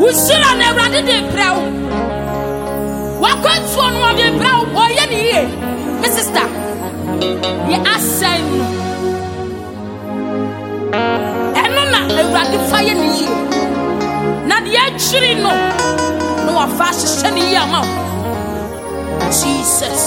wohyira no awurade de brɛ wo. Wakwantuo no ɔde brɛ wo. Ɔyɛ ne yie. Me sista yɛ asɛn no ɛno na awurade fa yɛ ne yie. Na deɛ akyiri no na wafa ahyehyɛ ne yie ama jesus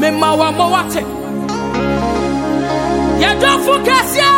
mema wa mo wate yɛdɔfo kɛseɛ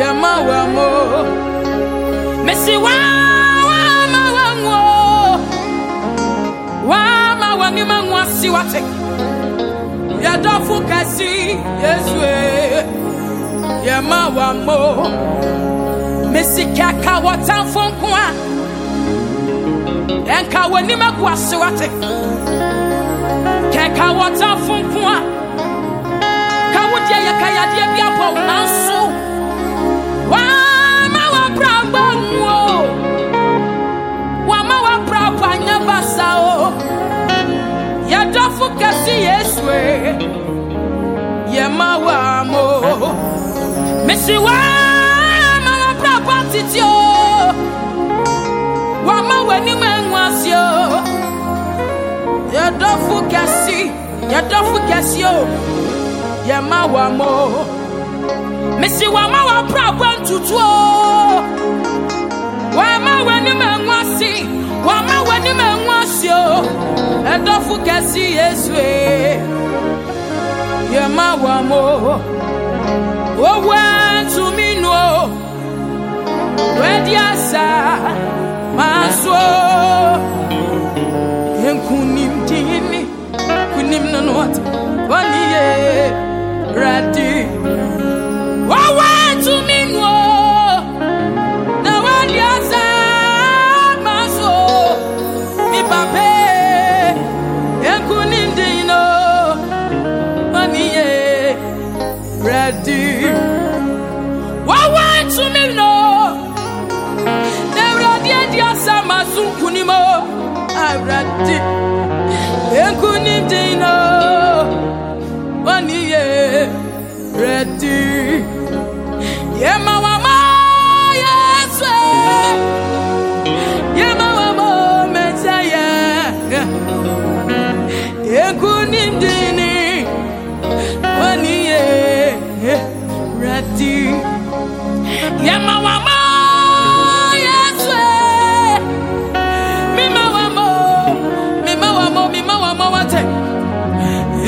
yɛma wa mo mesi wa wama wangu o wama w'anim angu ase wate yɛdɔfo kɛse yesue. Yɛma wa mo mesi kɛka wɔtamfo nko a ɛnka w'anim agu ase wate kɛka wɔtamfo nko a ka wodeɛ yɛka wɔbrabɔ ngu o wama wɔbrabɔ wama wɔbrabɔ tete o wama w'anim angu oh. ase o yɛdɔfo kɛse eh. yɛdɔfo kɛse o yɛma wa mo mesi wama wɔbrabɔ ntutu o wama w'anim angu ase wama w'anim angu ase o ɛdɔfo kɛse yesue yɛma wa mo owó oh. ntumi nu o oh. wɛdi asa maa so nkunim kunim nanu ɔte wɔni ye radi. owó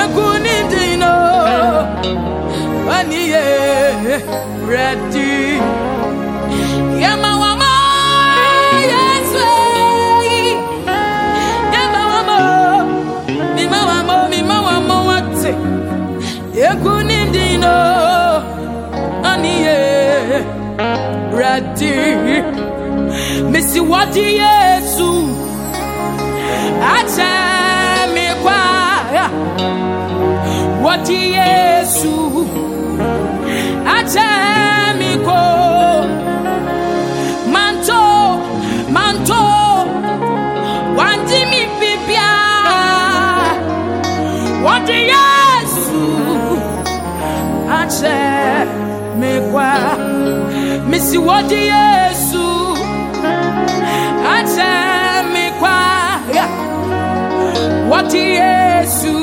o egu ne din no ɔne yɛ radi yɛma wama yɛsue yi yɛma wama mima wama mima wama wate. Egu ne din no ɔne yɛ Awurade Yesu akyɛ wɔde Yesu akyɛ me ko manto manto wandi mi bibia wɔde Yesu akyɛ me kwa mesi wɔde Yesu akyɛ me kwa wɔde Yesu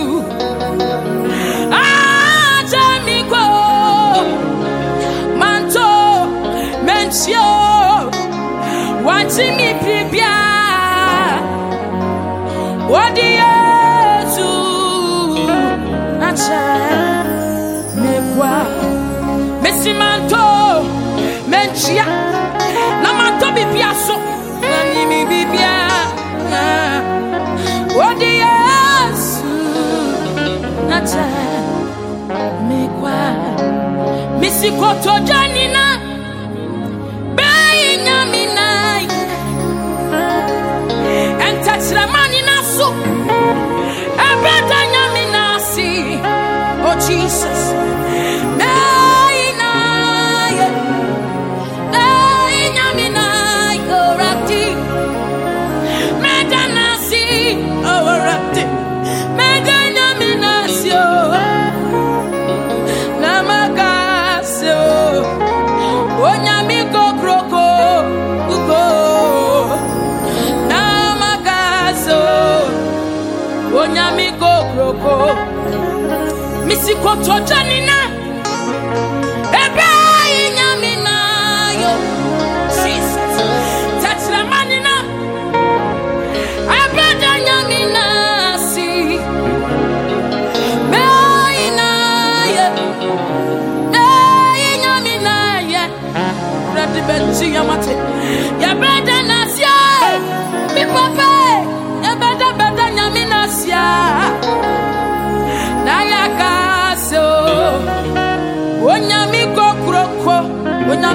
wanti mi bibia wɔde Yesu akyɛ me kwa mesi manto. Menchia. Na manto bibia so. Na ni mi bibia wɔde Yesu akyɛ me kwa mesi kotoja nina nina so ɛbɛda nyame oh jesus misikotoja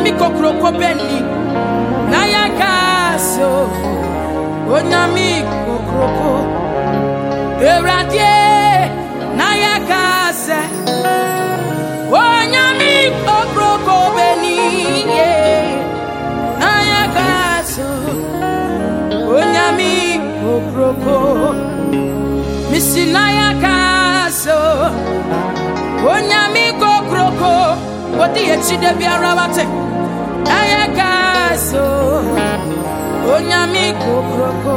Onyami kokroko beni. Na ya kaso. Onyami kokroko. Eradie. Na ya kase. Onyami kokroko beni yeah. Naya kaso Onyami kokroko Misi naya echide biara wate Naya kaso Onyami kokroko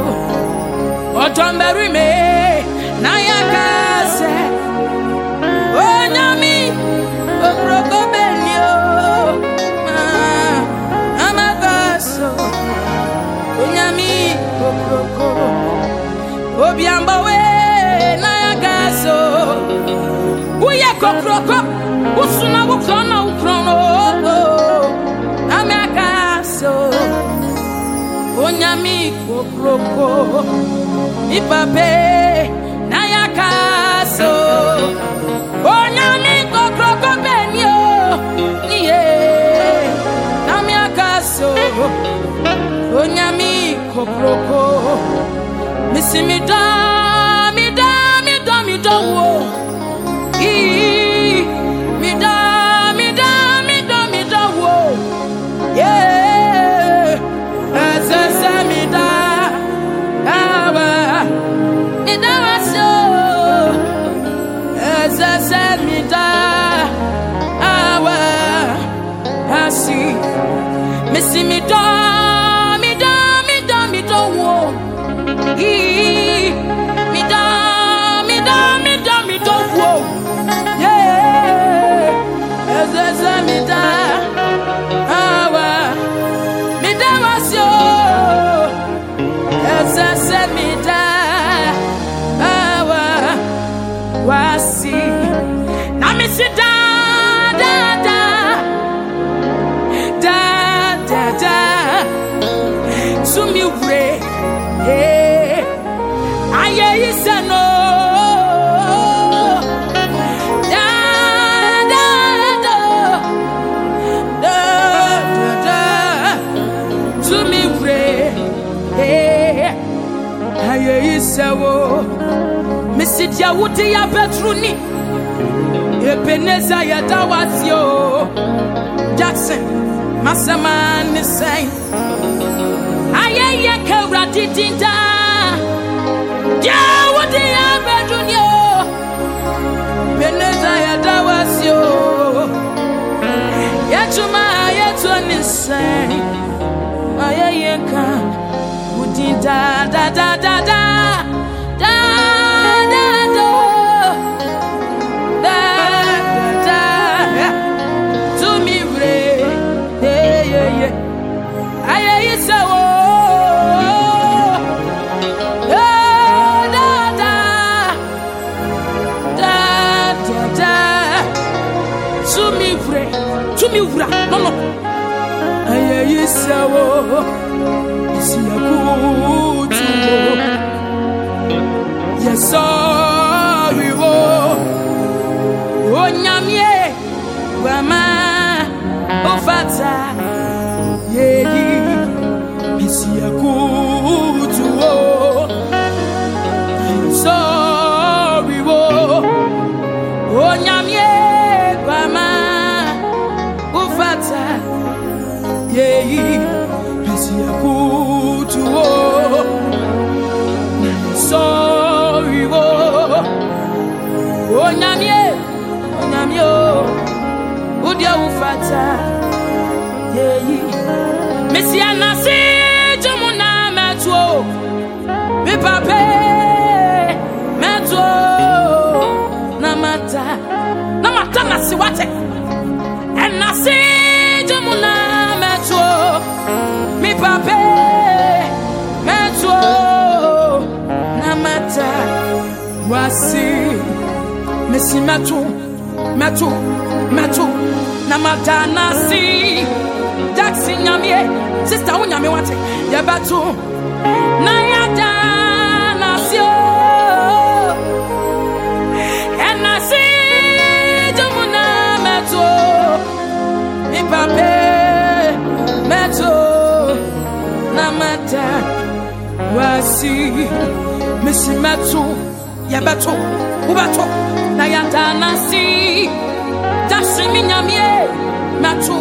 Otomberi me Naya kase Onyami kokroko benio Ah, Amagaso Onyami kokroko Obiambawe Nayagaso Uye kokroko Usuna wukrona ukrono Amagaso Onyami kokroko. Ipape Nayakaso Onyami kokroko benio Niye Namiakaso Onyami kokroko. Missy me da Yi sɛ wo mesi deɛ wode yɛabɛduru ni ebeneza yɛda wase o jackson masɛma ne sɛn ayɛyɛ ka awurade din daa deɛ wode yɛabɛduru ni o ebeneza yɛda wase o yɛtuma yɛtuo ne sɛn ayɛyɛ ka mi da da da da. Da da da. Do da da. Da tu mi vre ye ye ye aye isa wo oh. da da da. Da da da. To me, vre to me, vra no no. Siakutu yɛsɔre wo onyamie wama ofata yeyi mesiakutu ufata yeyi mesia nase jomu na metuo. Mipape metuo. Na mata. Na mata nase wate ɛnase jomu na metuo. Mipape metuo. Na mata. Wasi. Mesi metu metu metu na mata nasi jaksi nyamie sista wo nyame wate yɛbɛto na yɛda nasi o ɛnase jomu na metuo mipape meto na mata wasi. Mesi meto yɛbɛto wobɛto na yɛda nasi nyamie meto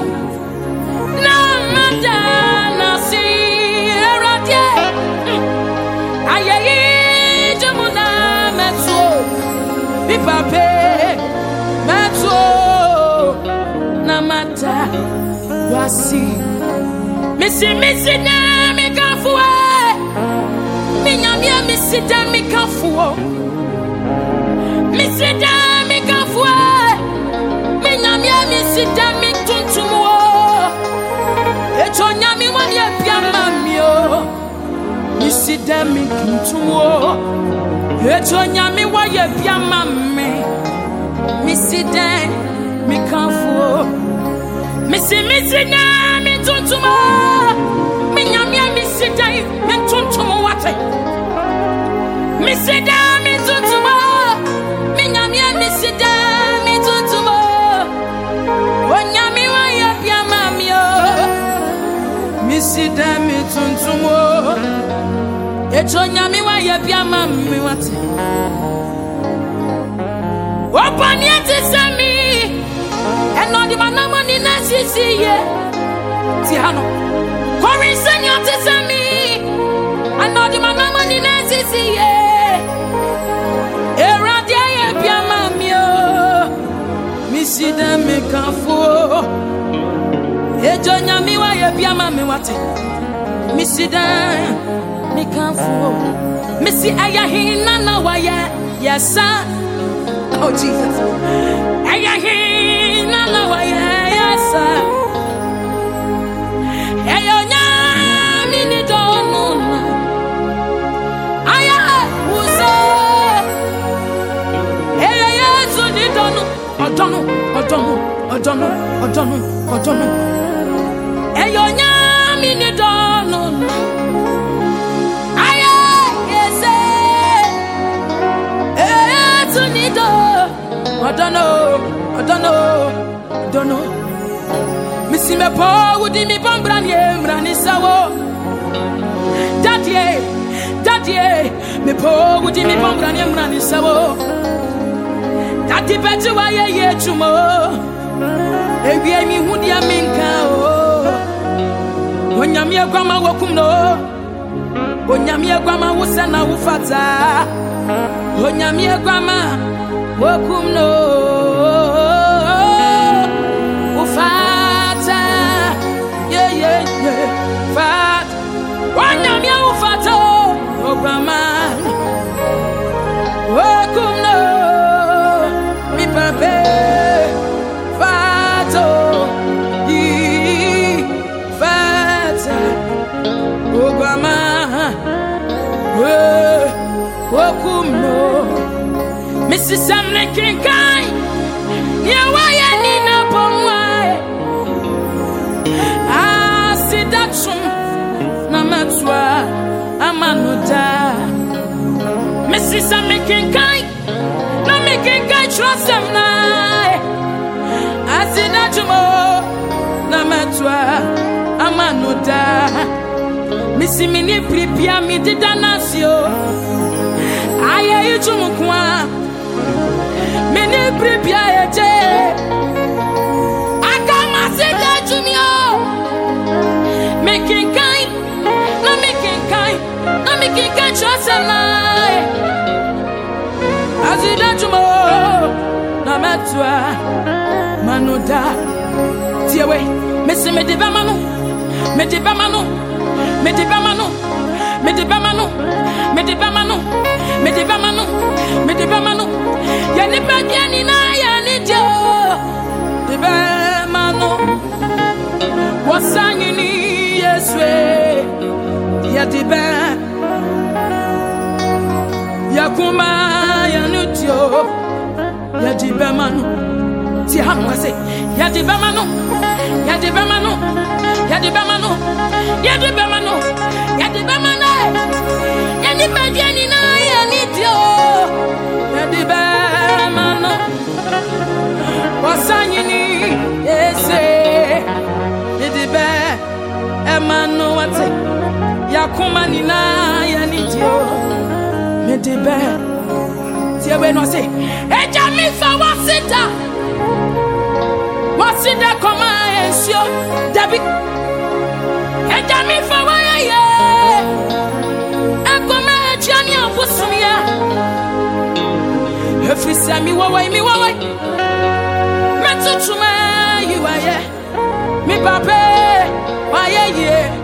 na mada nasi awurade ayɛyi gye mu na meto mipape meto na mata wasi. Misi misi na mi kafuo mi nyamia misi da mi kafuo misi da nyamia misi da mi tuntumo eto nyami wa mami o misi da mi tuntumo eto nyami wa ye bia da mi kafuo. Misi misi na mi tuntumo mi nyamia misi da mi da mi misi da mi tuntumo eto nyami wa ye bia mami wate Ọ̀pọ̀ni ẹ̀ ti sẹ́mi, ẹ̀nà ọ̀dìmọ̀ náà mọ̀ ní náà ṣíṣí yẹ. Ti hàn nù. Kọrin sẹ́ni ọ̀ ti sẹ́mi, ẹ̀nà ọ̀dìmọ̀ náà mọ̀ ní náà ṣíṣí yẹ. Èrò adé yẹ bí a máa mi o. Mi sì dá mi kan fún Jonya mi wa ye biama mi wate Missy dan mi kan fuo Missy aya hina na wa ye Yes sir Oh Jesus. Aya hina na wa ye Yes sir Eyo nya mi ni donu na. Aya uzo Eyo yesu ni donu Yesu ni do. Ọ̀dọ́nù, ọ̀dọ́nù, ọ̀dọ́nù. Misi me po wudi mi bombra ni emra ni sawo. Dada dadie dadie mepɛ wogye me pɔmbrane mmrane sɛ wo dade bɛgye wayɛ yɛ adwuma o ewie mehu deɛ menka o onyame aguama wakum no onyame aguama wo sɛ na wo fataa onyame aguama wakum no misisam ne kenkan yɛwayɛ ni ah, na bɔmwae asidatum ah, na matua ama no daa mesisa mekenkan na mekenkan kyerɛsɛm nae na matua ama no daa misi me ne biribia mededa no ase o ayɛ yi twom ko a mene biribia yɛgye aka mase da atwumi o mekenkan na mekenkan na mekenkan kyerɛ sɛ nae ase da atwuma o na mɛtoa ma no da tie we. Mese mede bɛma no mede bɛma no mede bɛma no mede bɛma no mede bɛma no yɛde bɛma no yɛde bɛma no yɛde bɛma no yɛ nipa deɛ nyinaa yɛ ne tio yɛde bɛma no wɔsa nyini yɛse yɛde bɛ ɛma no wate yɛakoma nyinaa yɛ ne tio mede bɛ tie wei no ɔse agya mefa wɔse da wɔse da kɔma nsuo dabi. Agya mefa wɔyɛyɛ ɛkɔma atua ne abosomyɛ ɛfiri sɛ mewɔwɔi mewɔwɔi mɛtotoma yi wayɛ me papɛ wayɛ yie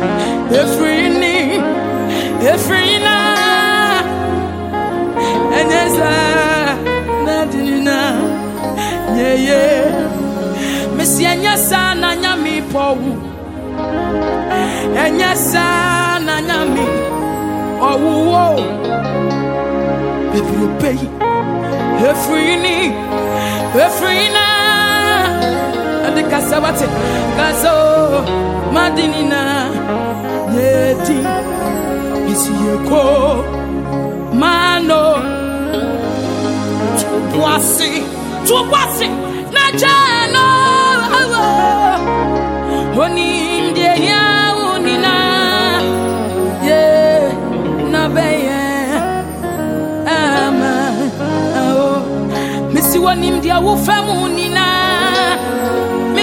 yɛde bebree pɛi efiri ni efiri na ɛnyɛ saa madi nina yɛyɛ mesi ɛnyɛ saa na nyame pɔwu ɛnyɛ saa na nyame ɔwuwo bebrebe yi efiri ni efiri na ɛde kasa wate kasa o madini na yedi esi yeko mano. Tubuasi tubuasi na jano deɛ hia wo nyinaa ye na bɛyɛ ama ao. Mesi wɔnim deɛ wofa mu nyinaa me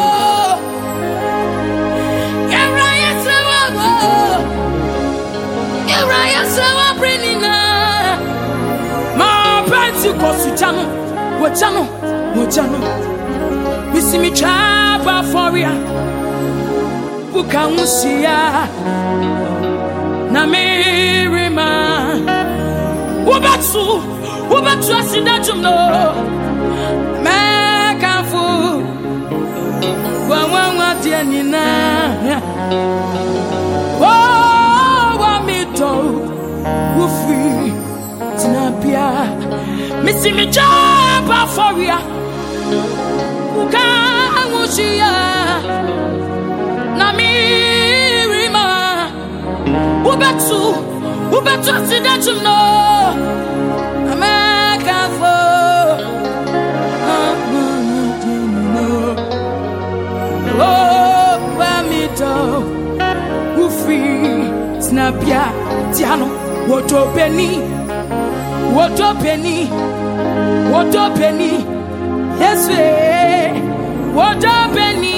wɔ bere nyinaa ma pentecost gya no wɔgya no wɔgya no mesimi twaa ba afɔre a buka ho hyia na merema wobɛto wobɛto aseda dwom no mɛkamfo wawanwadeɛ nyinaa wo firi tena bia mesi metwa ba afɔrea buka ho hyia na merema wobɛto wobɛto aseda dwom no amɛkafo bamidɔ wofiri tena bia tia no wɔdɔ wotopeni. Wotopeni. Wotopeni. Yesu ee wotopeni.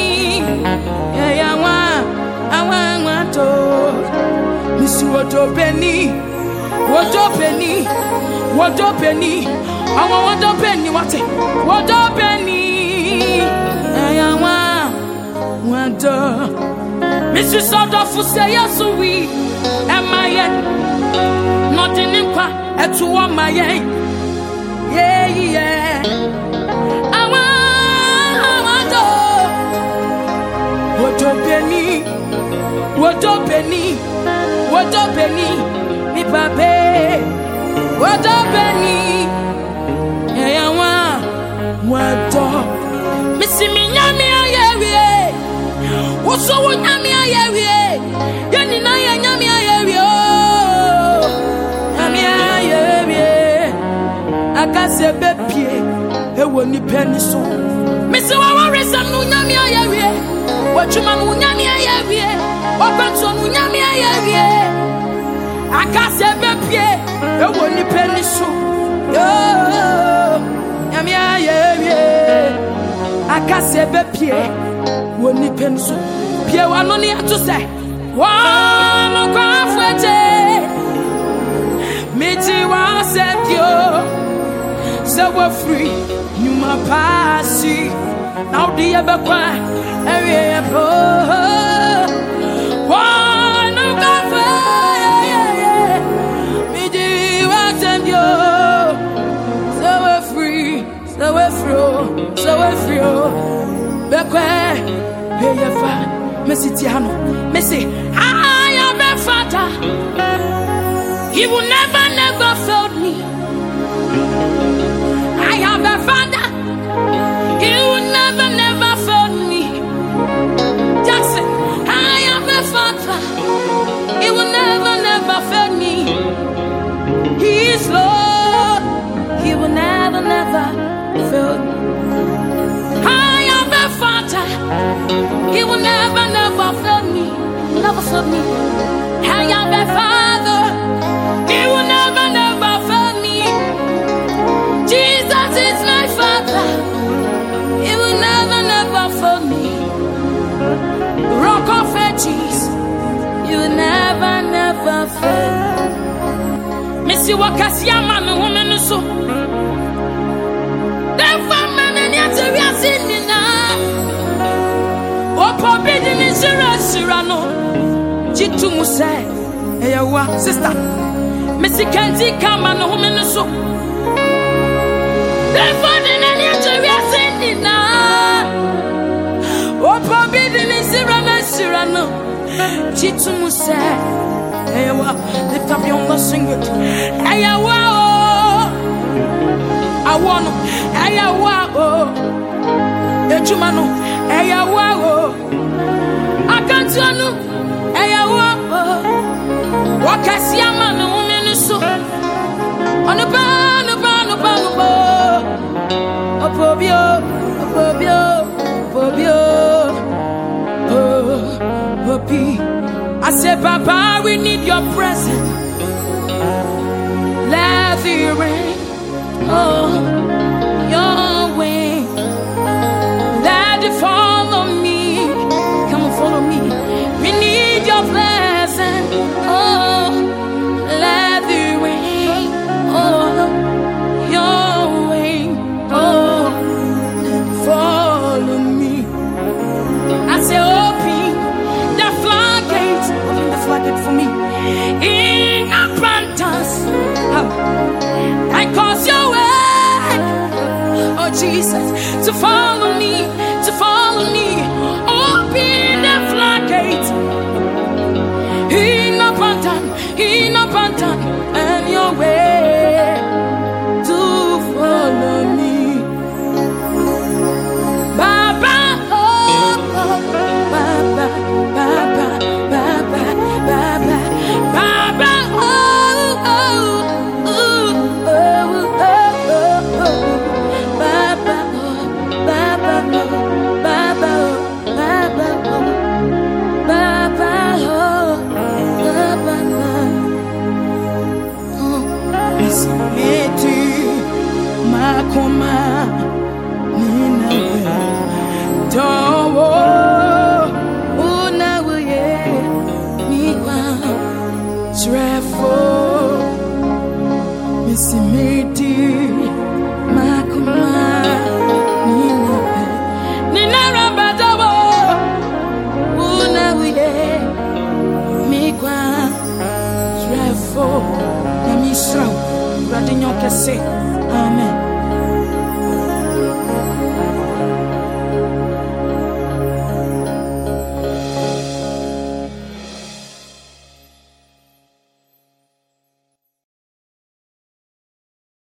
Yẹyẹ àwọn àwọn àwọn tó misu wotopeni. Wotopeni. Wotopeni. Àwọn wotopeni wọtẹ wotopeni. Yẹyẹ àwọn àwọn tó misu sọdọ fún sẹ yẹsu wí ẹ máa yẹ. Yesu wi ɛma yɛ nɔde ne nkwa ɛto wɔ ma yɛn yɛyiyɛ awa wɔdɔ wɔdɔ peni wɔdɔ peni wɔdɔ peni nipa pee wɔdɔ peni yɛyɛ wa wɔdɔ misi mi nyame ayɛ wie woso wo nyame ayɛ wie akasɛ bɛpie ɛwɔ nipa ni so. Misi wa wɔresɛm no nyame ayɛ wie. Wɔdwuma no nyame ayɛ wie. Wɔkwantuo no nyame ayɛ wie. Akasɛ bɛpie ɛwɔ nipa ni so. Nyame ayɛ wie. Akasɛ bɛpie wɔ nipa ni so. Pie wano ne ato sɛ wɔnokwafo agye megye wɔasɛ bio sɛ wɔafiri nnwuma paasi na wode yɛbɛkɔ a ɛwieɛ po wɔnokwafo megye wɔasɛ bio sɛ wɔafiri sɛ wɔafiri o sɛ wɔafiri o bɛkɔ bɛyɛ fa mesi tia no mesi I am a father. He will never Lord he will never never fail father he will never, never fail me. Never fail me. Father. He will never, never fail me. Jesus is my father. He will never, never fail me. Rock of ages. You will never, never fail. Missy Wakas Yaman, woman, so. Therefore, man, and yet we are sinning now. Ọ̀pọ̀ bí di ní ṣíraṣíra nù. Jítu mu sẹ́, ẹ̀yẹ wa sísá. Mèsì kẹ́ntì ká ma nù hùmí ní so. Ní ní ẹ̀jẹ̀ wí ẹsẹ̀ nìna. Ọ̀pọ̀ bí di ní ṣíra náà ṣíra nù. Jítu mu wa lift up your voice sing it. Ẹ̀yẹ wa o. Àwọn nù, ẹ̀yẹ wa o. Ejuma nù, ẹ̀yẹ wa o. Akantua nù, ẹ̀yẹ wa o. Wọ́kẹ́sí àmà nù hùmí ní so. Ọ̀nùpá, ọ̀nùpá, ọ̀nùpá, ọ̀nùpá say, Papa, we need your presence. Let it rain. Oh. así.